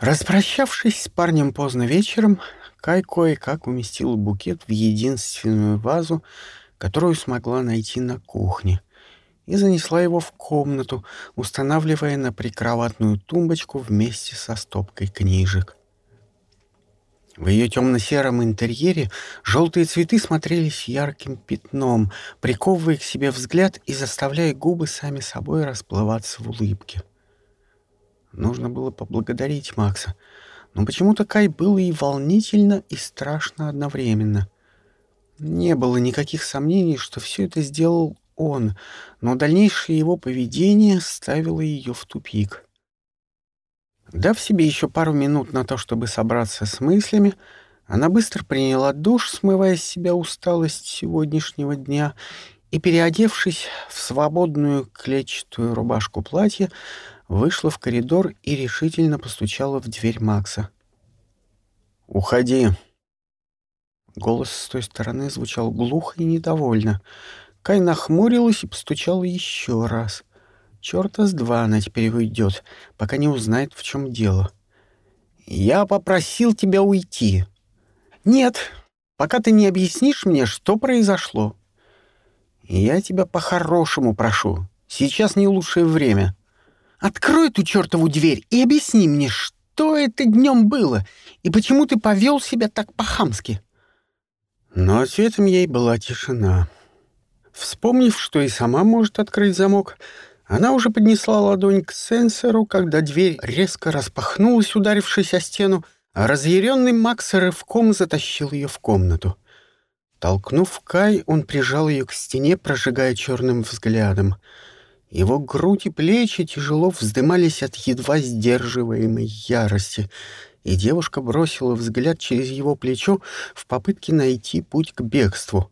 Распрощавшись с парнем поздно вечером, Кай кое-как уместил букет в единственную вазу, которую смогла найти на кухне, и занесла его в комнату, устанавливая на прикроватную тумбочку вместе со стопкой книжек. В ее темно-сером интерьере желтые цветы смотрелись ярким пятном, приковывая к себе взгляд и заставляя губы сами собой расплываться в улыбке. Нужно было поблагодарить Макса — но почему-то Кай было и волнительно, и страшно одновременно. Не было никаких сомнений, что все это сделал он, но дальнейшее его поведение ставило ее в тупик. Дав себе еще пару минут на то, чтобы собраться с мыслями, она быстро приняла душ, смывая с себя усталость сегодняшнего дня, и, переодевшись в свободную клетчатую рубашку платья, вышла в коридор и решительно постучала в дверь Макса. «Уходи!» Голос с той стороны звучал глухо и недовольно. Кай нахмурилась и постучала еще раз. Чёрта с два она теперь уйдет, пока не узнает, в чем дело. «Я попросил тебя уйти». «Нет, пока ты не объяснишь мне, что произошло». «Я тебя по-хорошему прошу. Сейчас не лучшее время. Открой эту чертову дверь и объясни мне, что это днем было, и почему ты повел себя так по-хамски». Но ответом ей была тишина. Вспомнив, что и сама может открыть замок, она уже поднесла ладонь к сенсору, когда дверь резко распахнулась, ударившись о стену, а разъяренный Макс рывком затащил ее в комнату. Толкнув Кай, он прижал ее к стене, прожигая черным взглядом — его грудь и плечи тяжело вздымались от едва сдерживаемой ярости, и девушка бросила взгляд через его плечо в попытке найти путь к бегству.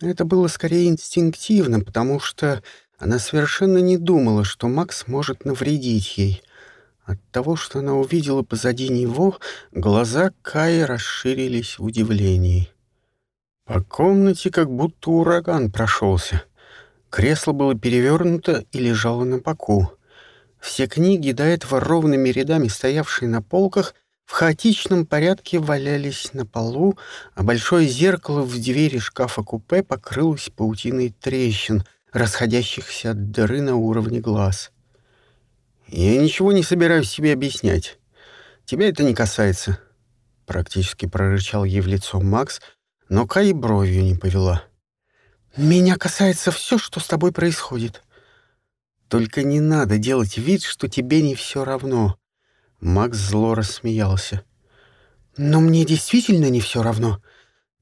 Это было скорее инстинктивно, потому что она совершенно не думала, что Макс может навредить ей. От того, что она увидела позади него, глаза Каи расширились в удивлении. По комнате как будто ураган прошелся — Кресло было перевернуто и лежало на боку. Все книги, до этого ровными рядами стоявшие на полках, в хаотичном порядке валялись на полу, а большое зеркало в двери шкафа-купе покрылось паутиной трещин, расходящихся от дыры на уровне глаз. «Я ничего не собираюсь себе объяснять. Тебя это не касается», — практически прорычал ей в лицо Макс, но Кай бровью не повела. Меня касается все, что с тобой происходит. Только не надо делать вид, что тебе не все равно. Макс зло рассмеялся. Но мне действительно не все равно.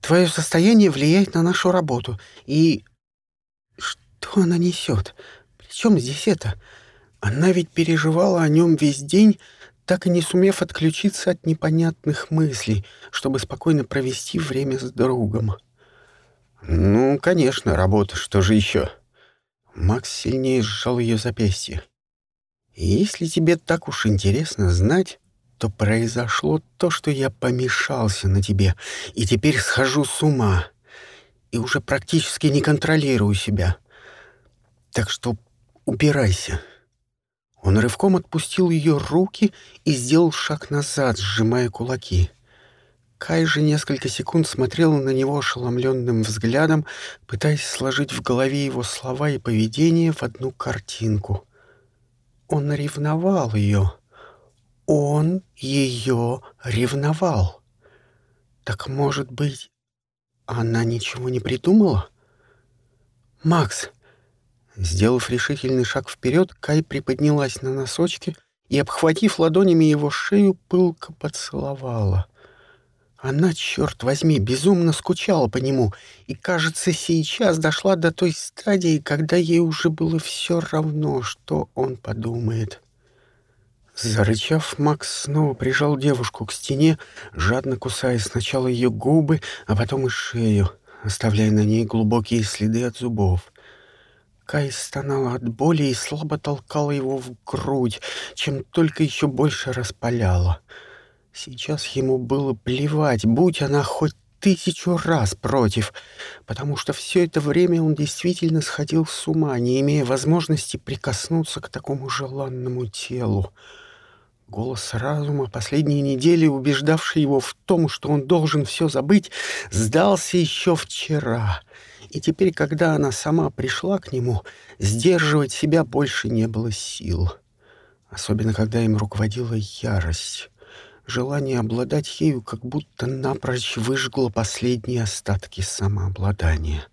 Твое состояние влияет на нашу работу. И что она несет? Причем здесь это? Она ведь переживала о нем весь день, так и не сумев отключиться от непонятных мыслей, чтобы спокойно провести время с другом. «Ну, конечно, работа, что же еще?» Макс сильнее сжал ее запястье. «Если тебе так уж интересно знать, то произошло то, что я помешался на тебе, и теперь схожу с ума, и уже практически не контролирую себя. Так что убирайся». Он рывком отпустил ее руки и сделал шаг назад, сжимая кулаки. Кай же несколько секунд смотрела на него ошеломленным взглядом, пытаясь сложить в голове его слова и поведение в одну картинку. Он ревновал ее. Он ее ревновал. Так, может быть, она ничего не придумала? «Макс!» Сделав решительный шаг вперед, Кай приподнялась на носочки и, обхватив ладонями его шею, пылко поцеловала. Она, черт возьми, безумно скучала по нему, и, кажется, сейчас дошла до той стадии, когда ей уже было все равно, что он подумает. Зарычав, Макс снова прижал девушку к стене, жадно кусая сначала ее губы, а потом и шею, оставляя на ней глубокие следы от зубов. Кай стонала от боли и слабо толкала его в грудь, чем только еще больше распаляла — Сейчас ему было плевать, будь она хоть тысячу раз против, потому что все это время он действительно сходил с ума, не имея возможности прикоснуться к такому желанному телу. Голос разума, последние недели убеждавший его в том, что он должен все забыть, сдался еще вчера. И теперь, когда она сама пришла к нему, сдерживать себя больше не было сил. Особенно, когда им руководила ярость. Желание обладать ею как будто напрочь выжгло последние остатки самообладания.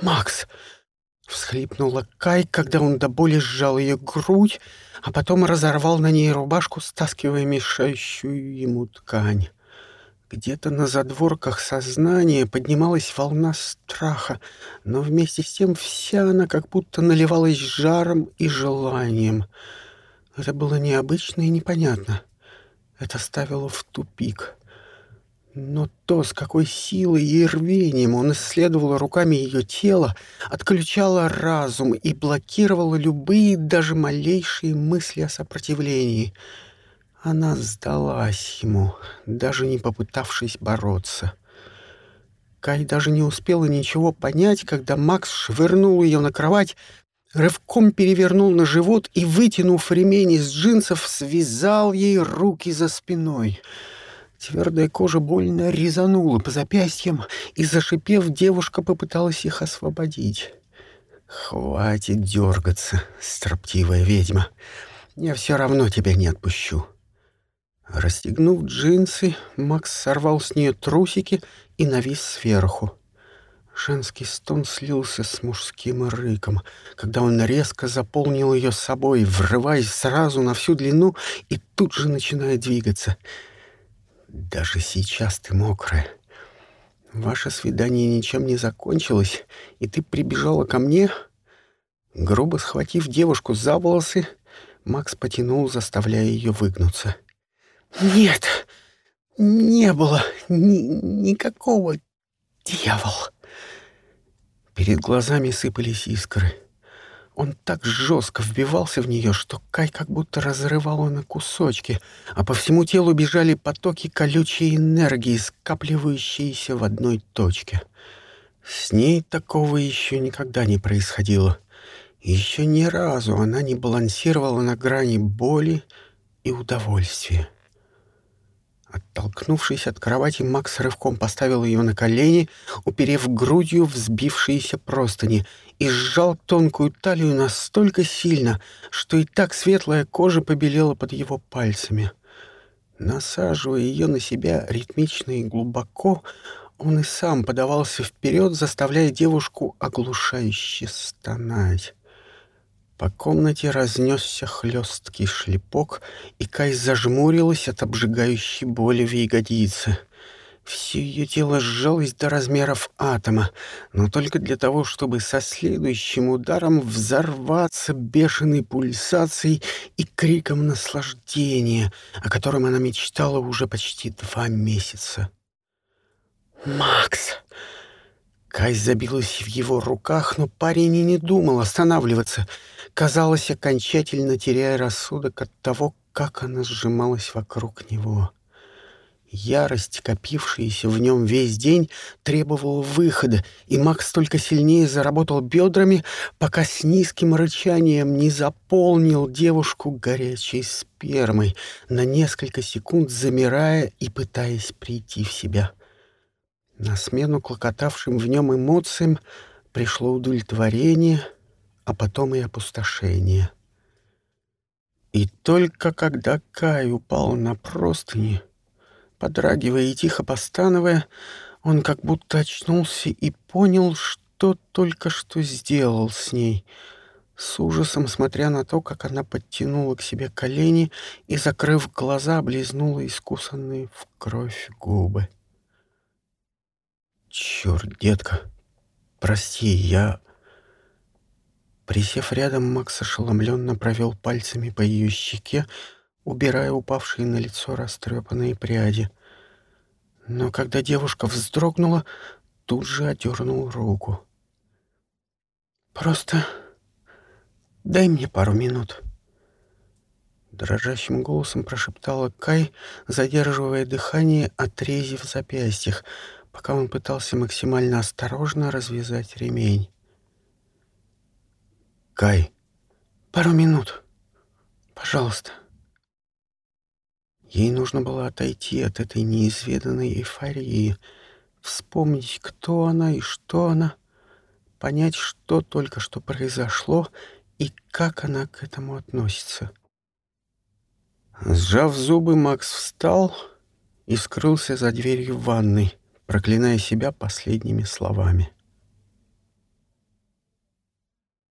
«Макс!» — всхлипнула Кай, когда он до боли сжал ее грудь, а потом разорвал на ней рубашку, стаскивая мешающую ему ткань. Где-то на задворках сознания поднималась волна страха, но вместе с тем вся она как будто наливалась жаром и желанием. Это было необычно и непонятно. Это ставило в тупик. Но то, с какой силой и рвением он исследовал руками ее тело, отключало разум и блокировало любые, даже малейшие мысли о сопротивлении. Она сдалась ему, даже не попытавшись бороться. Кай даже не успела ничего понять, когда Макс швырнул ее на кровать, рывком перевернул на живот и, вытянув ремень из джинсов, связал ей руки за спиной — Твердая кожа больно резанула по запястьям, и, зашипев, девушка попыталась их освободить. «Хватит дергаться, строптивая ведьма. Я все равно тебя не отпущу». Расстегнув джинсы, Макс сорвал с нее трусики и навис сверху. Женский стон слился с мужским рыком, когда он резко заполнил ее собой, врываясь сразу на всю длину и тут же начиная двигаться — даже сейчас ты мокрая. Ваше свидание ничем не закончилось, и ты прибежала ко мне?» Грубо схватив девушку за волосы, Макс потянул, заставляя ее выгнуться. «Нет, не было ни никакого дьявол!» Перед глазами сыпались искры. Он так жестко вбивался в нее, что Кай как будто разрывало на кусочки, а по всему телу бежали потоки колючей энергии, скапливающиеся в одной точке. С ней такого еще никогда не происходило. Еще ни разу она не балансировала на грани боли и удовольствия. Оттолкнувшись от кровати, Макс рывком поставил ее на колени, уперев грудью взбившиеся простыни, и сжал тонкую талию настолько сильно, что и так светлая кожа побелела под его пальцами. Насаживая ее на себя ритмично и глубоко, он и сам подавался вперед, заставляя девушку оглушающе стонать. По комнате разнесся хлесткий шлепок, и Кай зажмурилась от обжигающей боли в ягодице. Все ее тело сжалось до размеров атома, но только для того, чтобы со следующим ударом взорваться бешеной пульсацией и криком наслаждения, о котором она мечтала уже почти два месяца. «Макс!» Кай забилась в его руках, но парень и не думал останавливаться. Казалось, окончательно теряя рассудок от того, как она сжималась вокруг него. Ярость, копившаяся в нем весь день, требовала выхода, и Макс только сильнее заработал бедрами, пока с низким рычанием не заполнил девушку горячей спермой, на несколько секунд замирая и пытаясь прийти в себя. На смену клокотавшим в нем эмоциям пришло удовлетворение, а потом и опустошение. И только когда Кай упал на простыни, Подрагивая и тихо постановая, он как будто очнулся и понял, что только что сделал с ней, с ужасом смотря на то, как она подтянула к себе колени и, закрыв глаза, облизнула искусанные в кровь губы. «Черт, детка, прости, я...» Присев рядом, Макс ошеломленно провел пальцами по ее щеке, убирая упавшие на лицо растрепанные пряди. Но когда девушка вздрогнула, тут же отдернул руку. «Просто дай мне пару минут». Дрожащим голосом прошептала Кай, задерживая дыхание, отрезив запястьях, пока он пытался максимально осторожно развязать ремень. «Кай, пару минут, пожалуйста». Ей нужно было отойти от этой неизведанной эйфории, вспомнить, кто она и что она, понять, что только что произошло и как она к этому относится. Сжав зубы, Макс встал и скрылся за дверью ванной, проклиная себя последними словами.